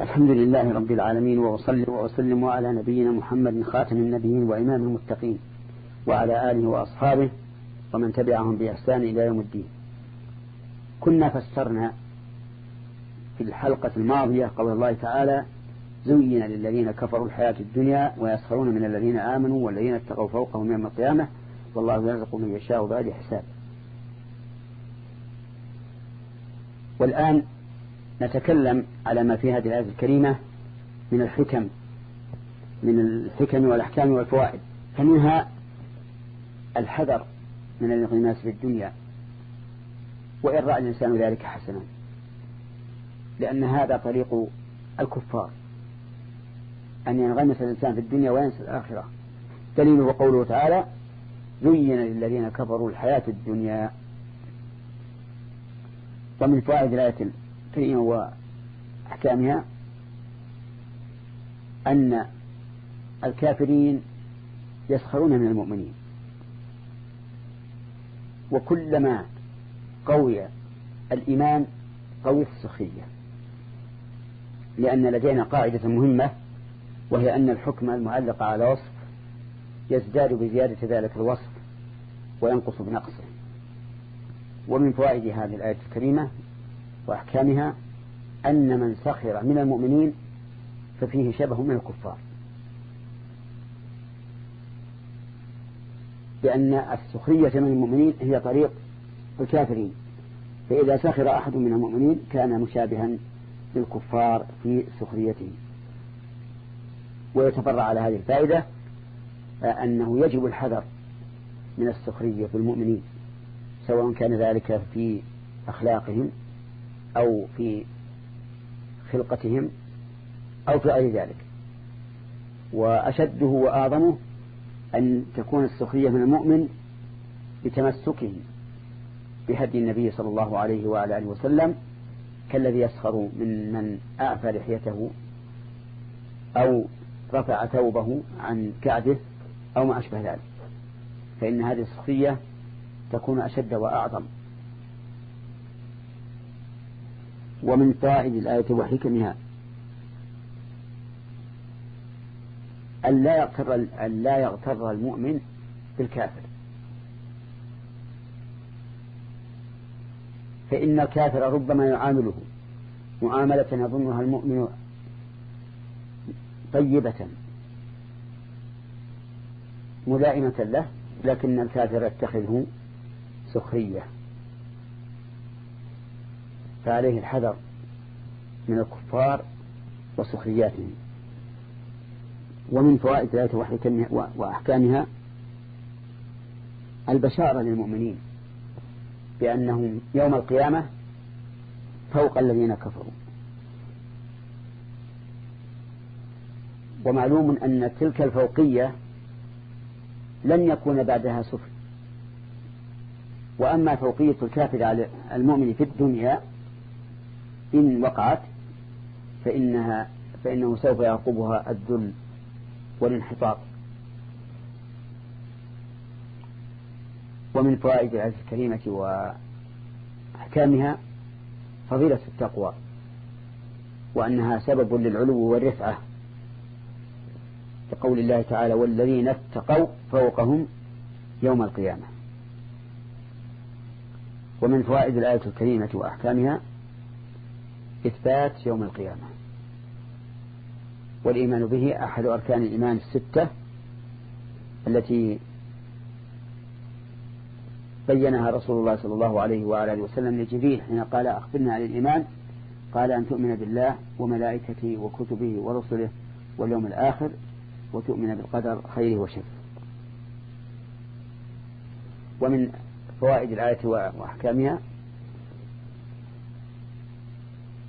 الحمد لله رب العالمين وأصلي وأسلم على نبينا محمد خاتم النبيين وإمام المتقين وعلى آله وأصحابه ومن تبعهم بإحسان إلى يوم الدين. كنا فسرنا في الحلقة الماضية قول الله تعالى زين للذين كفروا الحياة الدنيا ويسخرون من الذين آمنوا والذين اتقوا فوقهم يوم القيامة والله يرزق من يشاء بعد حساب. والآن نتكلم على ما في هذه الآية الكريمة من الحكم من الحكم والأحكام والفوائد. فمنها الحذر من الانغماس في الدنيا وإن رأى الإنسان ذلك حسنا لأن هذا طريق الكفار أن ينغمس الإنسان في الدنيا وينسى الآخرة. دليله قوله تعالى زين للذين كفروا الحياة الدنيا. ومن فوائد الآية الكريمة وأحكامها أن الكافرين يسخرون من المؤمنين. وكلما قوي الإيمان قوي السخرية لأن لدينا قاعدة مهمة وهي أن الحكم المعلق على وصف يزداد بزيادة ذلك الوصف وينقص بنقصه. ومن فوائد هذه الآية الكريمة وأحكامها أن من سخر من المؤمنين ففيه شبه من الكفار. لأن السخرية من المؤمنين هي طريق الكافرين. فإذا سخر أحد من المؤمنين كان مشابها للكفار في سخريته. ويتفرع على هذه الفائدة أنه يجب الحذر من السخرية في المؤمنين سواء كان ذلك في أخلاقهم أو في خلقتهم أو في غير ذلك. وأشده وأعظمه أن تكون السخرية من المؤمن بتمسكه بهدي النبي صلى الله عليه وعلى آله وسلم كالذي يسخر من من أعفى لحيته أو رفع ثوبه عن كعبه أو ما أشبه ذلك. فإن هذه السخرية تكون أشد وأعظم. ومن فائد الآية وحكمها أن لا يغتر أن لا يغتر المؤمن بالكافر. فإن الكافر ربما يعامله معاملة يظنها المؤمن طيبة ملائمة له لكن الكافر يتخذه سخرية. فعليه الحذر من الكفار وسخرياتهم. ومن فوائد الآية وأحكامها البشارة للمؤمنين بأنهم يوم القيامة فوق الذين كفروا. ومعلوم أن تلك الفوقية لن يكون بعدها سفل. وأما فوقية الكافر على المؤمن في الدنيا إن وقعت فإنها فإنه سوف يعقبها الذل والانحطاط. ومن فوائد الآية الكريمة وأحكامها فضيلة التقوى وأنها سبب للعلو والرفعة. لقول الله تعالى والذين اتقوا فوقهم يوم القيامة ومن فوائد الآية الكريمة وأحكامها إثبات يوم القيامة. والإيمان به أحد أركان الإيمان الستة التي بينها رسول الله صلى الله عليه وعلى وسلم لجبريل حين قال أخبرنا عن الإيمان قال أن تؤمن بالله وملائكته وكتبه ورسله واليوم الآخر وتؤمن بالقدر خيره وشره. ومن فوائد الآية وأحكامها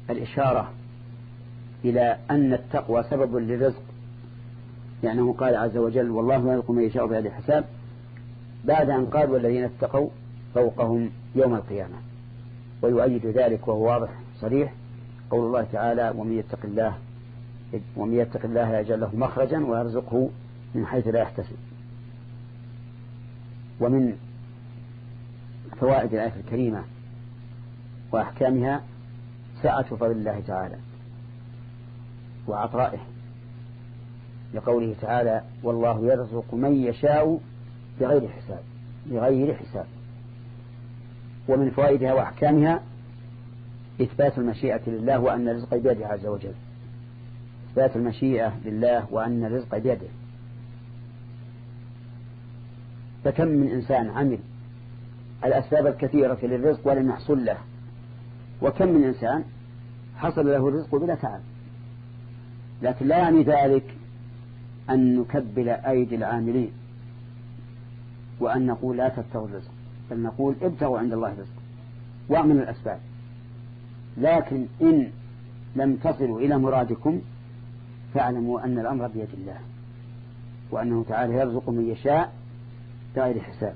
الإشارة إلى أن التقوى سبب للرزق. لأنه قال عز وجل والله يرزق من يشاء بهذا الحساب بعد أن قال والذين اتقوا فوقهم يوم القيامة. ويؤيد ذلك وهو واضح صريح. قول الله تعالى ومن يتق الله ومن يتق الله يجعل له مخرجا ويرزقه من حيث لا يحتسب. ومن فوائد الآية الكريمة وأحكامها سعة فضل الله تعالى. وعطائه لقوله تعالى والله يرزق من يشاء بغير حساب بغير حساب. ومن فوائدها وأحكامها إثبات المشيئة لله وأن الرزق بيده عز وجل. إثبات المشيئة لله وأن الرزق بيده. فكم من إنسان عمل الأسباب الكثيرة للرزق ولم يحصل له. وكم من إنسان حصل له الرزق بلا تعب. لكن لا يعني ذلك أن نكبل أيدي العاملين وأن نقول لا تبتغوا الرزق بل نقول ابتغوا عند الله الرزق وأعملوا الأسباب. لكن إن لم تصلوا إلى مرادكم فاعلموا أن الأمر بيد الله وأنه تعالى يرزق من يشاء بغير حساب.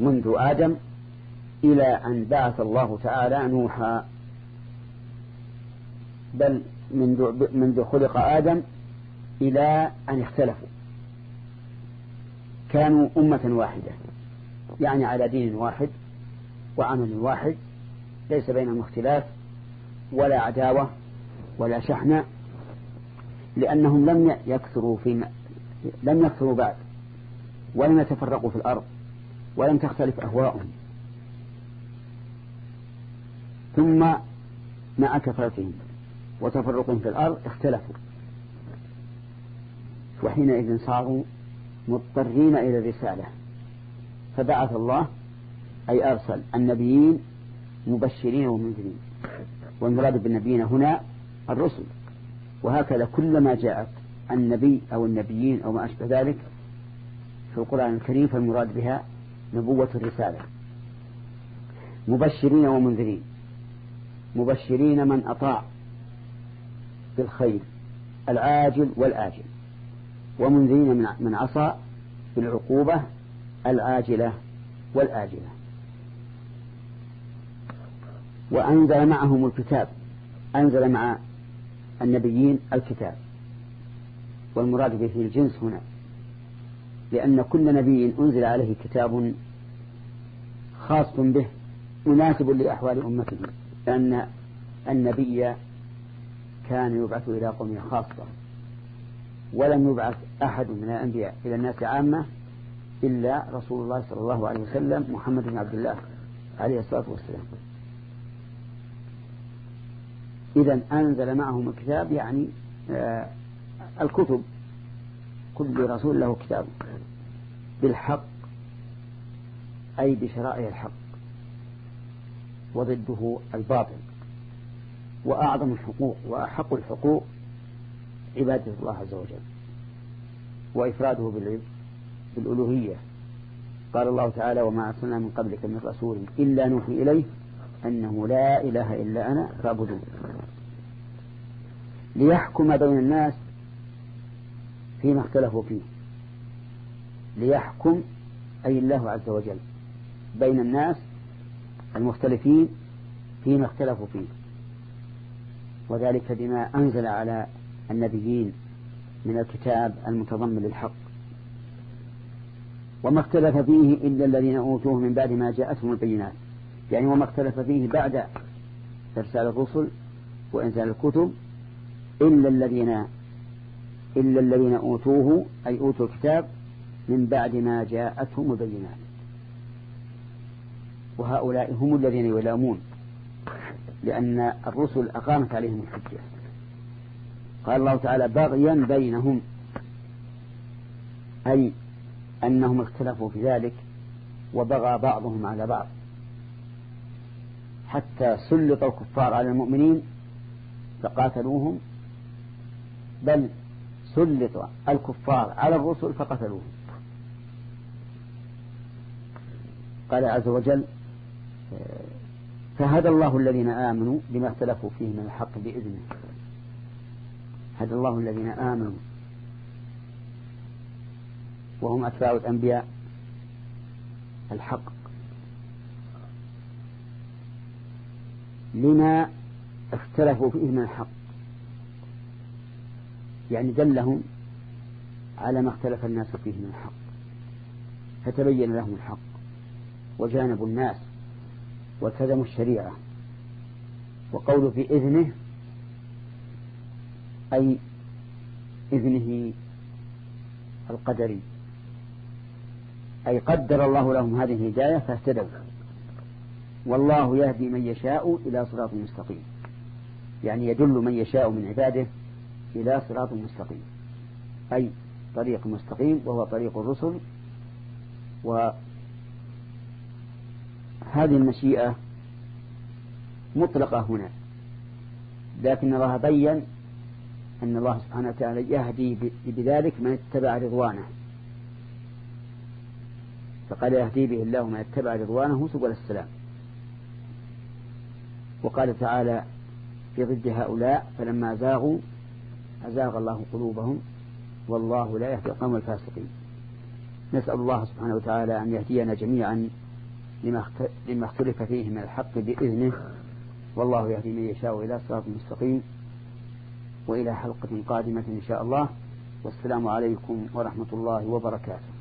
منذ آدم إلى أن بعث الله تعالى نوحا. بل منذ, منذ خلق آدم إلى أن اختلفوا. كانوا أمة واحدة يعني على دين واحد وعمل واحد ليس بينهم اختلاف ولا عداوة ولا شحنة لأنهم لم يكثروا في لم يكثروا بعد ولم يتفرقوا في الأرض. ولم تختلف أهواؤهم. ثم مع كثرتهم وتفرقهم في الأرض اختلفوا. وحينئذ صاروا مضطرين إلى الرسالة. فبعث الله أي أرسل النبيين مبشرين ومنذرين. والمراد بالنبيين هنا الرسل. وهكذا كلما جاءت النبي أو النبيين أو ما أشبه ذلك في القرآن الكريم فالمراد بها نبوة الرسالة. مبشرين ومنذرين. مبشرين من أطاع بالخير العاجل والآجل. ومنذرين من عصى بالعقوبة العاجلة والآجلة. وأنزل معهم الكتاب. أنزل مع النبيين الكتاب. والمراد به الجنس هنا. لأن كل نبي أنزل عليه كتاب خاص به مناسب لأحوال أمته لأن النبي كان يبعث إلى قوم خاصة ولم يبعث أحد من الأنبياء إلى الناس عامة إلا رسول الله صلى الله عليه وسلم محمد بن عبد الله عليه الصلاة والسلام. إذا أنزل معهم الكتاب يعني آه الكتب. كل رسول له كتاب. بالحق أي بشرائع الحق. وضده الباطل. وأعظم الحقوق وأحق الحقوق عبادة الله عز وجل. وإفراده بالألوهية. قال الله تعالى وما أرسلنا من قبلك من رسول إلا نوحي إليه أنه لا إله إلا أنا فاعبدون ليحكم بين الناس فيما اختلفوا فيه. ليحكم أي الله عز وجل بين الناس المختلفين فيما اختلفوا فيه. وذلك بما أنزل على النبيين من الكتاب المتضمن للحق. وما اختلف فيه إلا الذين أوتوه من بعد ما جاءتهم البينات. يعني وما اختلف فيه بعد إرسال الرسل وإنزال الكتب إلا الذين إلا الذين أوتوه أي أوتوا الكتاب من بعد ما جاءتهم البينات. وهؤلاء هم الذين يلامون لأن الرسل أقامت عليهم الحجة. قال الله تعالى بغيا بينهم أي أنهم اختلفوا في ذلك وبغى بعضهم على بعض. حتى سلط الكفار على المؤمنين فقاتلوهم. بل سلط الكفار على الرسل فقتلوهم. قال عز وجل فهدى الله الذين آمنوا لما اختلفوا فيه من الحق بإذنه. هدى الله الذين آمنوا. وهم أتباع الأنبياء. الحق. لما اختلفوا فيه من الحق. يعني دلهم على ما اختلف الناس فيه من الحق فتبين لهم الحق وجانبوا الناس والتزموا الشريعة وقول في إذنه أي إذنه القدري أي قدر الله لهم هذه الهداية فاهتدوا والله يهدي من يشاء إلى صراط مستقيم يعني يدل من يشاء من عباده إلى صراط مستقيم. أي طريق مستقيم وهو طريق الرسل. وهذه المشيئة مطلقة هنا. لكن الله بين أن الله سبحانه وتعالى يهدي بذلك من اتبع رضوانه. فقال يهدي به الله من اتبع رضوانه سبل السلام. وقال تعالى في ضد هؤلاء فلما زاغوا أزاغ الله قلوبهم والله لا يهدي القوم الفاسقين. نسأل الله سبحانه وتعالى أن يهدينا جميعا لما اختلف فيه من الحق بإذنه. والله يهدي من يشاء إلى صراط مستقيم وإلى حلقة قادمة إن شاء الله. والسلام عليكم ورحمة الله وبركاته.